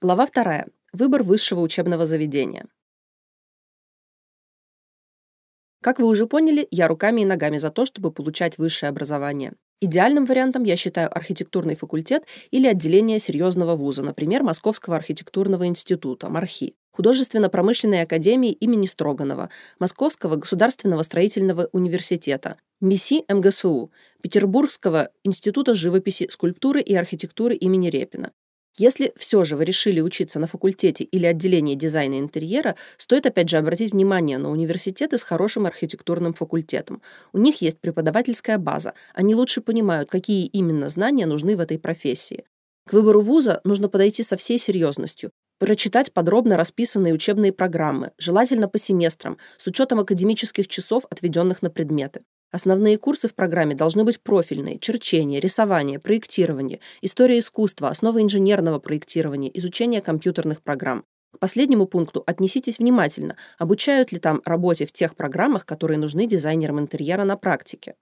Глава 2. Выбор высшего учебного заведения. Как вы уже поняли, я руками и ногами за то, чтобы получать высшее образование. Идеальным вариантом я считаю архитектурный факультет или отделение серьезного вуза, например, Московского архитектурного института, МАРХИ, Художественно-промышленной академии имени Строганова, Московского государственного строительного университета, МИСИ МГСУ, Петербургского института живописи, скульптуры и архитектуры имени Репина, если все же вы решили учиться на факультете или отделении дизайна интерьера, стоит опять же обратить внимание на университеты с хорошим архитектурным факультетом. У них есть преподавательская база, они лучше понимают, какие именно знания нужны в этой профессии. К выбору вуза нужно подойти со всей серьезностью, прочитать подробно расписанные учебные программы, желательно по семестрам, с учетом академических часов, отведенных на предметы. Основные курсы в программе должны быть профильные: черчение, рисование, проектирование, история искусства, основы инженерного проектирования, изучение компьютерных программ. К последнему пункту отнеситесь внимательно, обучают ли там работе в тех программах, которые нужны дизайнерам интерьера на практике.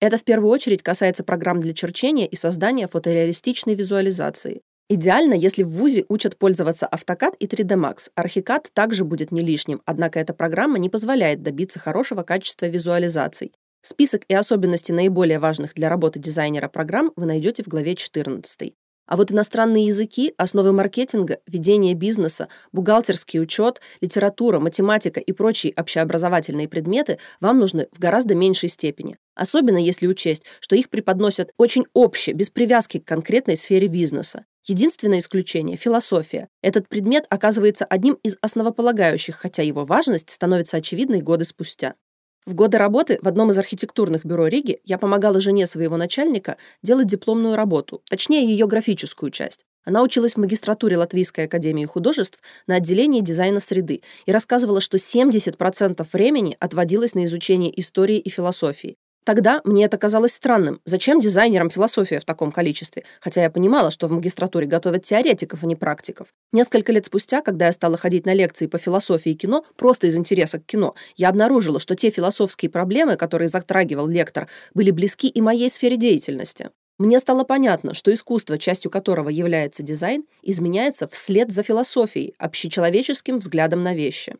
Это в первую очередь касается программ для черчения и создания фотореалистичной визуализации. Идеально, если в ВУЗе учат пользоваться AutoCAD и 3D Max. Archicad также будет не лишним, однако эта программа не позволяет добиться хорошего качества визуализаций. Список и особенности наиболее важных для работы дизайнера программ вы найдете в главе 14. А вот иностранные языки, основы маркетинга, ведение бизнеса, бухгалтерский учет, литература, математика и прочие общеобразовательные предметы вам нужны в гораздо меньшей степени. Особенно если учесть, что их преподносят очень обще, без привязки к конкретной сфере бизнеса. Единственное исключение философия. Этот предмет оказывается одним из основополагающих, хотя его важность становится очевидной годы спустя. В годы работы в одном из архитектурных бюро Риги я помогала жене своего начальника делать дипломную работу, точнее ее графическую часть. Она училась в магистратуре Латвийской академии художеств на отделении дизайна среды и рассказывала, что 70% времени отводилось на изучение истории и философии. Тогда мне это казалось странным. Зачем дизайнерам философия в таком количестве? Хотя я понимала, что в магистратуре готовят теоретиков, а не практиков. Несколько лет спустя, когда я стала ходить на лекции по философии и кино, просто из интереса к кино, я обнаружила, что те философские проблемы, которые затрагивал лектор, были близки и моей сфере деятельности. Мне стало понятно, что искусство, частью которого является дизайн, изменяется вслед за философией, общечеловеческим взглядом на вещи.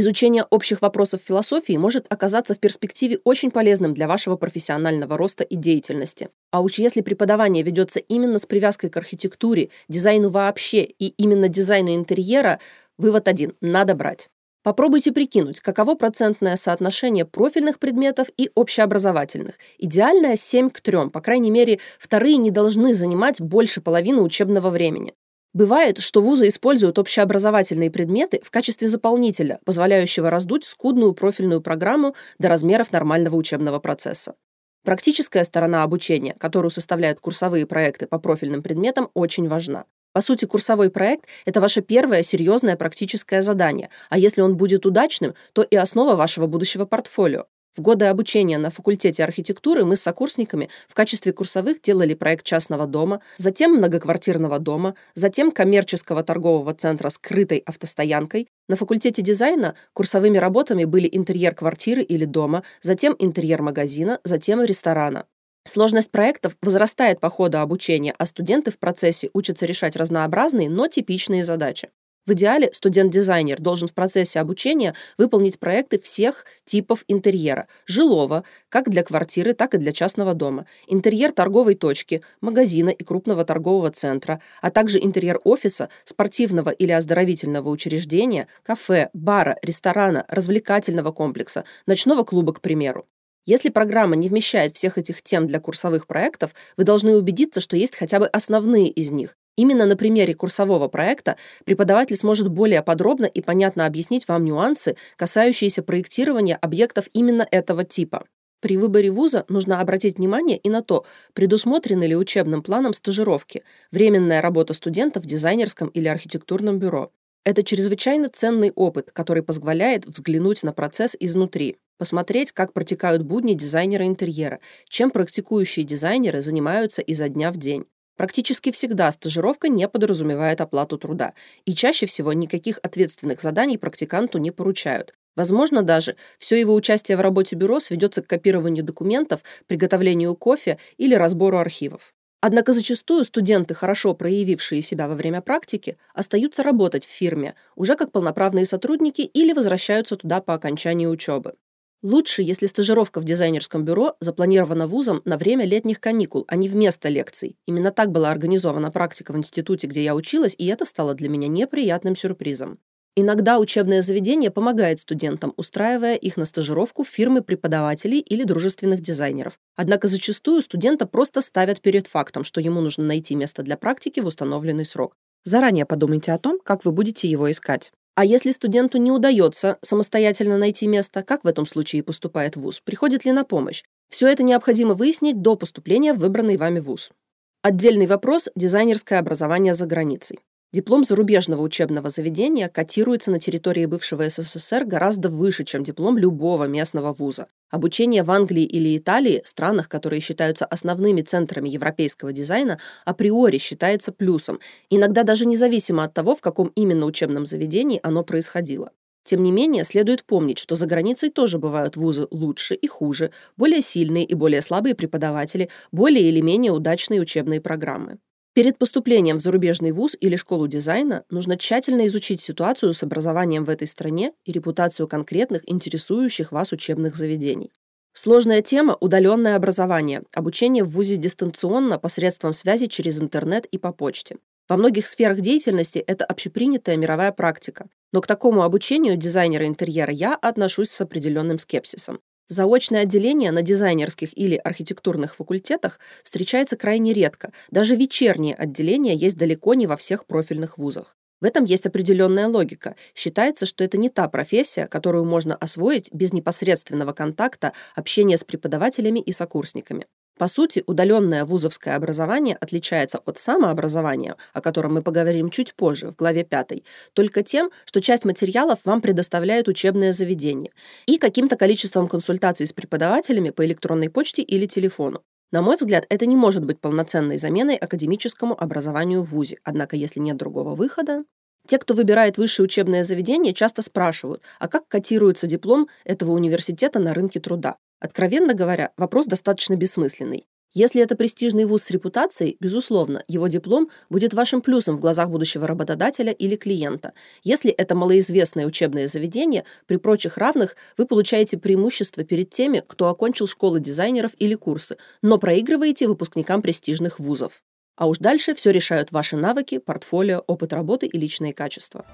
Изучение общих вопросов философии может оказаться в перспективе очень полезным для вашего профессионального роста и деятельности. А уж если преподавание ведется именно с привязкой к архитектуре, дизайну вообще и именно дизайну интерьера, вывод один – надо брать. Попробуйте прикинуть, каково процентное соотношение профильных предметов и общеобразовательных. Идеальное 7 к 3, по крайней мере, вторые не должны занимать больше половины учебного времени. Бывает, что вузы используют общеобразовательные предметы в качестве заполнителя, позволяющего раздуть скудную профильную программу до размеров нормального учебного процесса. Практическая сторона обучения, которую составляют курсовые проекты по профильным предметам, очень важна. По сути, курсовой проект – это ваше первое серьезное практическое задание, а если он будет удачным, то и основа вашего будущего портфолио. В годы обучения на факультете архитектуры мы с сокурсниками в качестве курсовых делали проект частного дома, затем многоквартирного дома, затем коммерческого торгового центра с крытой автостоянкой. На факультете дизайна курсовыми работами были интерьер квартиры или дома, затем интерьер магазина, затем ресторана. Сложность проектов возрастает по ходу обучения, а студенты в процессе учатся решать разнообразные, но типичные задачи. В идеале студент-дизайнер должен в процессе обучения выполнить проекты всех типов интерьера: жилого, как для квартиры, так и для частного дома, интерьер торговой точки, магазина и крупного торгового центра, а также интерьер офиса, спортивного или оздоровительного учреждения, кафе, бара, ресторана, развлекательного комплекса, ночного клуба, к примеру. Если программа не вмещает всех этих тем для курсовых проектов, вы должны убедиться, что есть хотя бы основные из них, Именно на примере курсового проекта преподаватель сможет более подробно и понятно объяснить вам нюансы, касающиеся проектирования объектов именно этого типа. При выборе вуза нужно обратить внимание и на то, предусмотрены ли учебным планом стажировки, временная работа студента в дизайнерском или архитектурном бюро. Это чрезвычайно ценный опыт, который позволяет взглянуть на процесс изнутри, посмотреть, как протекают будни дизайнера интерьера, чем практикующие дизайнеры занимаются изо дня в день. Практически всегда стажировка не подразумевает оплату труда, и чаще всего никаких ответственных заданий практиканту не поручают. Возможно, даже все его участие в работе бюро сведется к копированию документов, приготовлению кофе или разбору архивов. Однако зачастую студенты, хорошо проявившие себя во время практики, остаются работать в фирме, уже как полноправные сотрудники или возвращаются туда по окончании учебы. Лучше, если стажировка в дизайнерском бюро запланирована вузом на время летних каникул, а не вместо лекций. Именно так была организована практика в институте, где я училась, и это стало для меня неприятным сюрпризом. Иногда учебное заведение помогает студентам, устраивая их на стажировку в фирмы преподавателей или дружественных дизайнеров. Однако зачастую студента просто ставят перед фактом, что ему нужно найти место для практики в установленный срок. Заранее подумайте о том, как вы будете его искать. А если студенту не удается самостоятельно найти место, как в этом случае поступает вуз? Приходит ли на помощь? Все это необходимо выяснить до поступления в выбранный вами вуз. Отдельный вопрос – дизайнерское образование за границей. Диплом зарубежного учебного заведения котируется на территории бывшего СССР гораздо выше, чем диплом любого местного вуза. Обучение в Англии или Италии, странах, которые считаются основными центрами европейского дизайна, априори считается плюсом, иногда даже независимо от того, в каком именно учебном заведении оно происходило. Тем не менее, следует помнить, что за границей тоже бывают вузы лучше и хуже, более сильные и более слабые преподаватели, более или менее удачные учебные программы. Перед поступлением в зарубежный вуз или школу дизайна нужно тщательно изучить ситуацию с образованием в этой стране и репутацию конкретных интересующих вас учебных заведений. Сложная тема – удаленное образование, обучение в ВУЗе дистанционно посредством связи через интернет и по почте. Во многих сферах деятельности это общепринятая мировая практика. Но к такому обучению дизайнера интерьера я отношусь с определенным скепсисом. Заочное отделение на дизайнерских или архитектурных факультетах встречается крайне редко. Даже вечерние отделения есть далеко не во всех профильных вузах. В этом есть определенная логика. Считается, что это не та профессия, которую можно освоить без непосредственного контакта, общения с преподавателями и сокурсниками. По сути, удаленное вузовское образование отличается от самообразования, о котором мы поговорим чуть позже, в главе 5, только тем, что часть материалов вам предоставляет учебное заведение и каким-то количеством консультаций с преподавателями по электронной почте или телефону. На мой взгляд, это не может быть полноценной заменой академическому образованию в ВУЗе, однако если нет другого выхода... Те, кто выбирает высшее учебное заведение, часто спрашивают, а как котируется диплом этого университета на рынке труда? Откровенно говоря, вопрос достаточно бессмысленный. Если это престижный вуз с репутацией, безусловно, его диплом будет вашим плюсом в глазах будущего работодателя или клиента. Если это малоизвестное учебное заведение, при прочих равных вы получаете преимущество перед теми, кто окончил школы дизайнеров или курсы, но проигрываете выпускникам престижных вузов. А уж дальше все решают ваши навыки, портфолио, опыт работы и личные качества.